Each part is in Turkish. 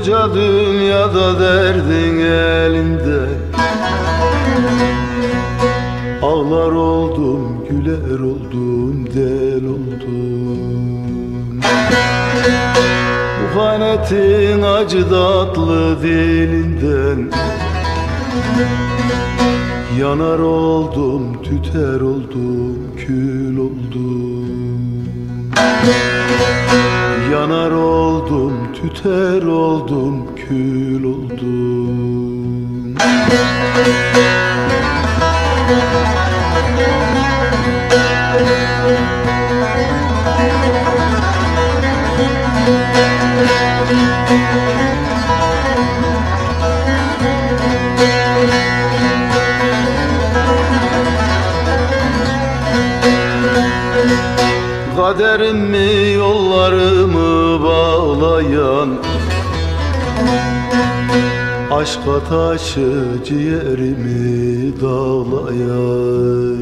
Koca dünyada derdin elinde. Ağlar oldum, güler oldum, del oldum. Muhanetin acı tatlı dilinden. Yanar oldum, tüter oldum, kül oldum. Yanar tüter oldum, kül oldum Kaderimi yollarımı bağlayan? Aşka taşı ciğerimi dağlayan.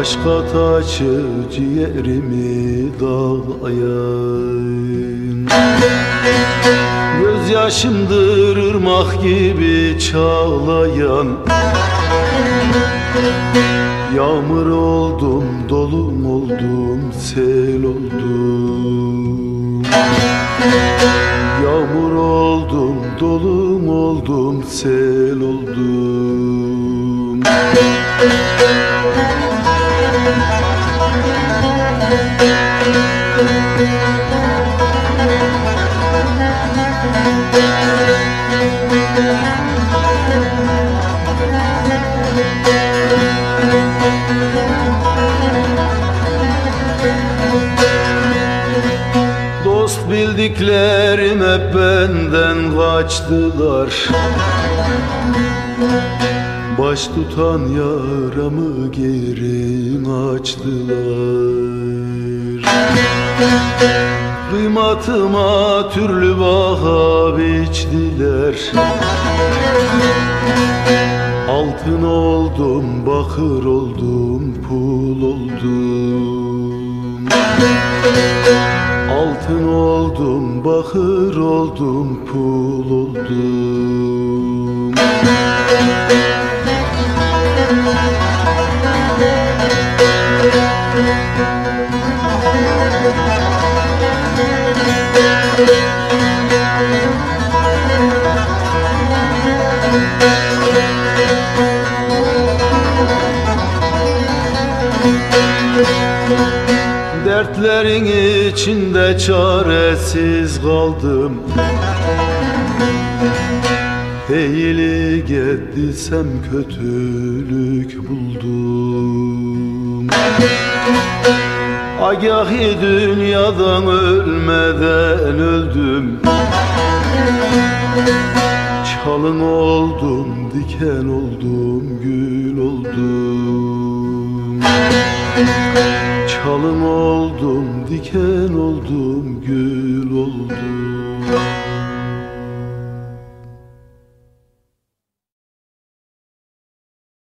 Aşka taşı ciğerimi dağlayan. Gözyaşımdır ırmak gibi çağlayan Yağmur oldum, dolum oldum, sel oldum. Yağmur oldum, dolum oldum, sel oldum. Dost bildiklerim hep benden kaçtılar. Baş tutan yaramı geri açtılar. Kıymatıma türlü baha biçtiler Altın oldum, bakır oldum, pul oldum Altın oldum, bakır oldum, pul oldum Dertlerin içinde çaresiz kaldım. Eğilik ettiysem kötülük buldum. Agahi dünyadan ölmeden öldüm. Çalın oldum, diken oldum, gül Çalın oldum, diken oldum, gül oldum